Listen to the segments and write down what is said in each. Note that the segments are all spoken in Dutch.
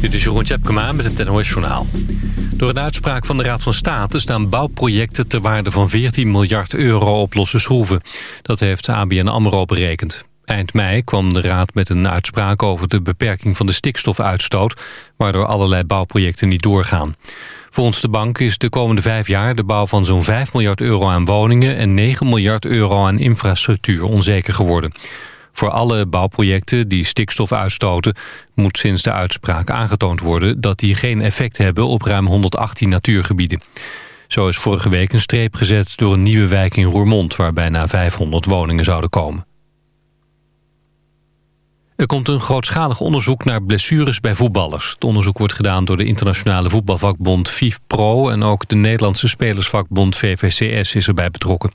Dit is Jeroen Tjepkema met het NOS Journaal. Door een uitspraak van de Raad van State staan bouwprojecten... ter waarde van 14 miljard euro op losse schroeven. Dat heeft ABN AMRO berekend. Eind mei kwam de Raad met een uitspraak over de beperking van de stikstofuitstoot... waardoor allerlei bouwprojecten niet doorgaan. Volgens de bank is de komende vijf jaar de bouw van zo'n 5 miljard euro aan woningen... en 9 miljard euro aan infrastructuur onzeker geworden. Voor alle bouwprojecten die stikstof uitstoten... moet sinds de uitspraak aangetoond worden... dat die geen effect hebben op ruim 118 natuurgebieden. Zo is vorige week een streep gezet door een nieuwe wijk in Roermond... waar bijna 500 woningen zouden komen. Er komt een grootschalig onderzoek naar blessures bij voetballers. Het onderzoek wordt gedaan door de internationale voetbalvakbond FIFPro... en ook de Nederlandse spelersvakbond VVCS is erbij betrokken.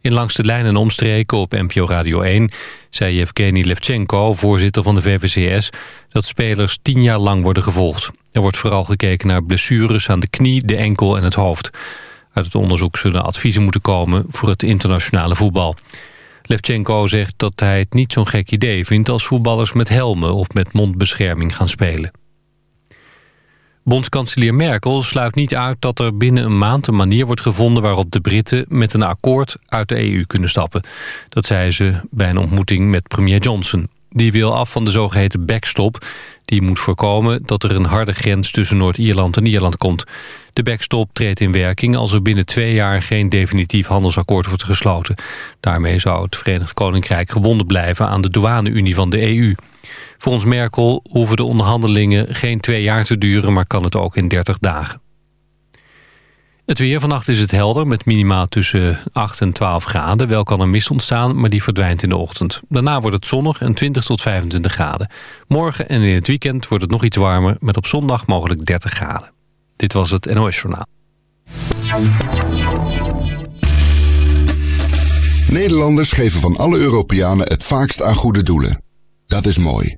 In Langs de Lijn en Omstreken op NPO Radio 1 zei Yevgeny Levchenko, voorzitter van de VVCS, dat spelers tien jaar lang worden gevolgd. Er wordt vooral gekeken naar blessures aan de knie, de enkel en het hoofd. Uit het onderzoek zullen adviezen moeten komen voor het internationale voetbal. Levchenko zegt dat hij het niet zo'n gek idee vindt als voetballers met helmen of met mondbescherming gaan spelen. Bondskanselier Merkel sluit niet uit dat er binnen een maand een manier wordt gevonden waarop de Britten met een akkoord uit de EU kunnen stappen. Dat zei ze bij een ontmoeting met premier Johnson. Die wil af van de zogeheten backstop. Die moet voorkomen dat er een harde grens tussen Noord-Ierland en Ierland komt. De backstop treedt in werking als er binnen twee jaar geen definitief handelsakkoord wordt gesloten. Daarmee zou het Verenigd Koninkrijk gebonden blijven aan de douane-unie van de EU. Volgens Merkel hoeven de onderhandelingen geen twee jaar te duren... maar kan het ook in 30 dagen. Het weer vannacht is het helder met minimaal tussen 8 en 12 graden. Wel kan er mist ontstaan, maar die verdwijnt in de ochtend. Daarna wordt het zonnig en 20 tot 25 graden. Morgen en in het weekend wordt het nog iets warmer... met op zondag mogelijk 30 graden. Dit was het NOS Journaal. Nederlanders geven van alle Europeanen het vaakst aan goede doelen. Dat is mooi.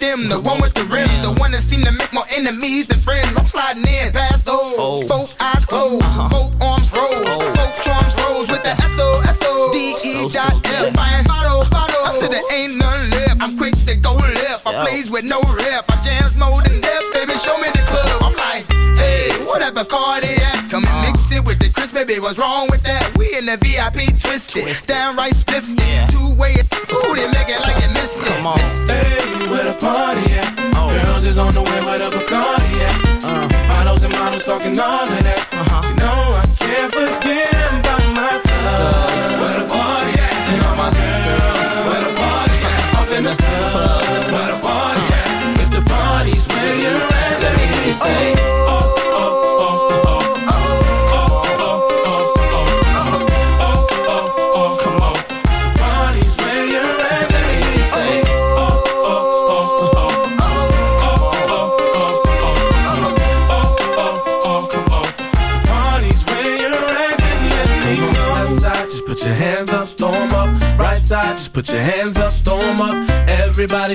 Stem, the one with the rims, the one that seem to make more enemies than friends. I'm sliding in past those. Oh. Both eyes closed, uh-huh. both arms rose, oh. both charms rose with the S O S O D E dot F. Buying bottle, bottle, up to there ain't none left. I'm quick to go left. I plays with no rep. I jams more than death, baby. Show me the club. I'm like, hey, whatever car they at. Come and mix it with the Chris, baby. What's wrong with that? We in the VIP twisted, downright spiffy. Two way, ooh, they make it like they missed it. Come on. Hey, where the party at? Oh. Girls is on the way, where the Bacardi at? Uh. Models and models talking all of that. Uh-huh. You know I can't forget about my thugs. Where the party at? And all my girls. Where the party at? Off in the club. Where the party at? If the party's where you're at, let me hear you say.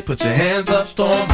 Put your hands up, throw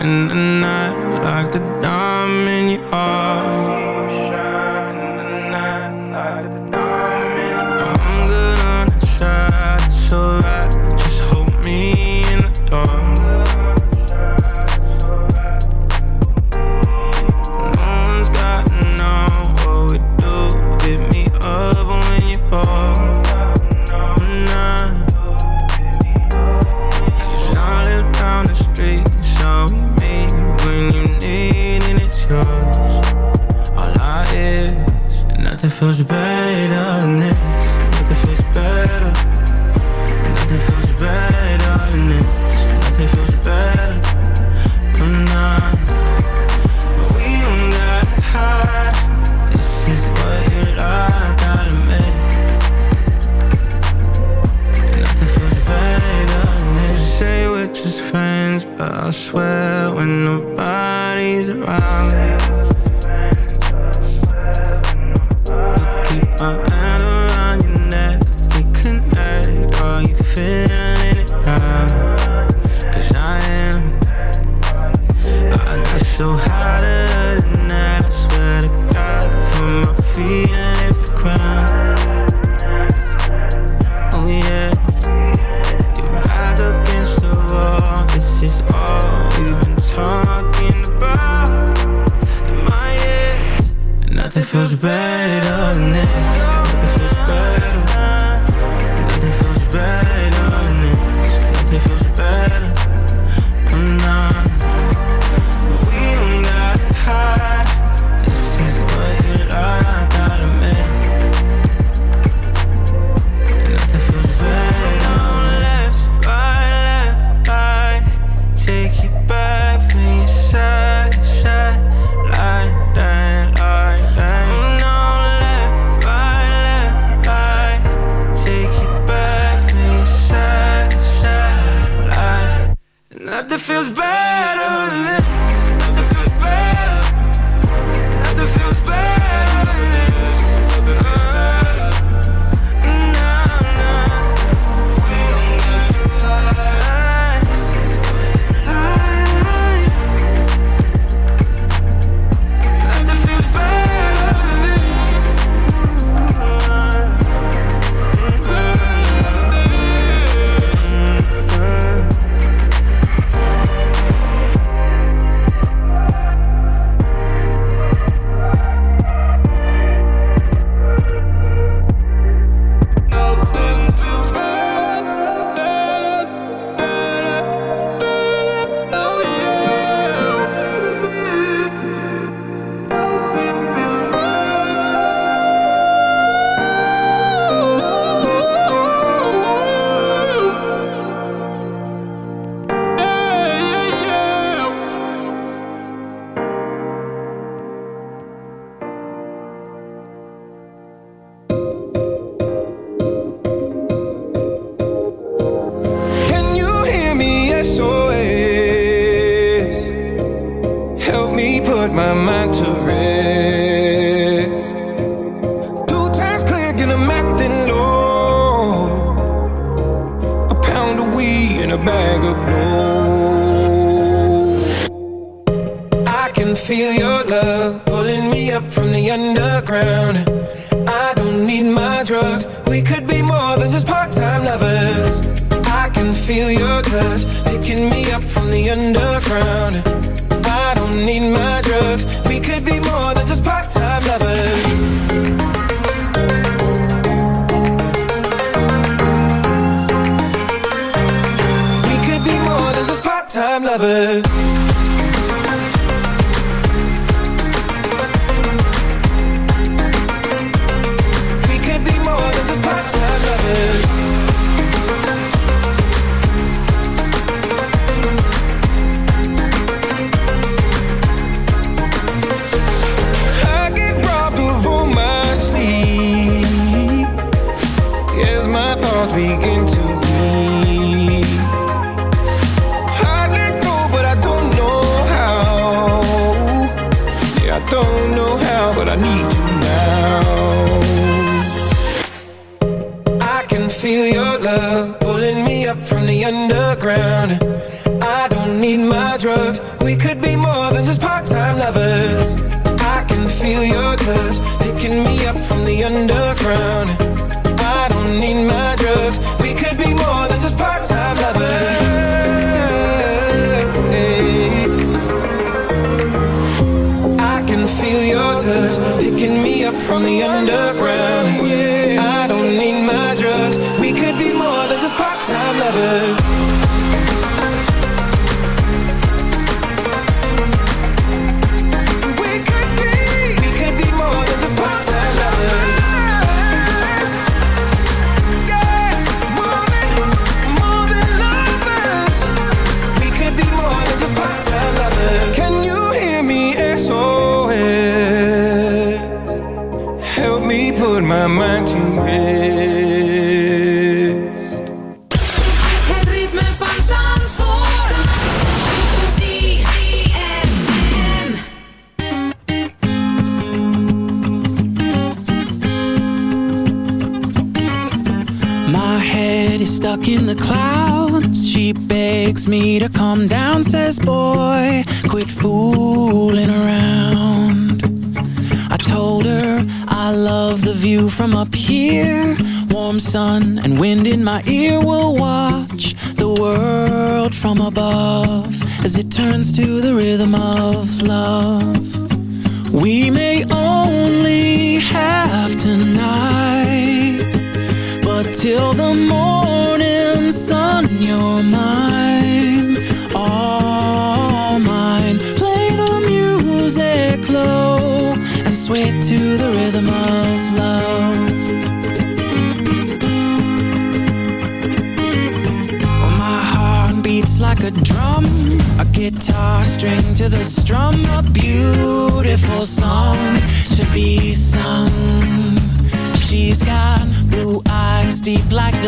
shine in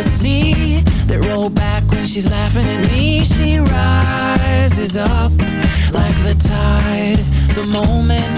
the sea that roll back when she's laughing at me. She rises up like the tide, the moment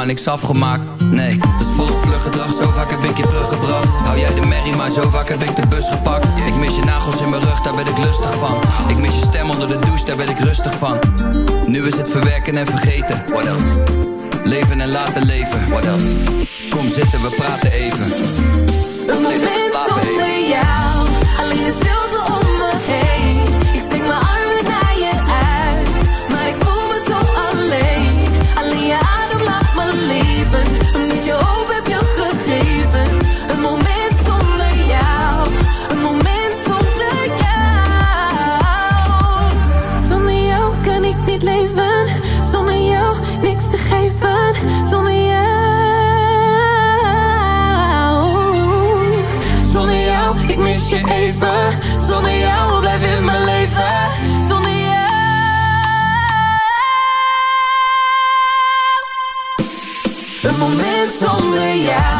maar niks afgemaakt. Nee, dus volop vlug gedrag, zo vaak heb ik je teruggebracht. Hou jij de merrie, maar zo vaak heb ik de bus gepakt. Ik mis je nagels in mijn rug, daar ben ik lustig van. Ik mis je stem onder de douche, daar ben ik rustig van. Nu is het verwerken en vergeten. Wat else? Leven en laten leven. Wat else? Kom zitten, we praten even. Yeah.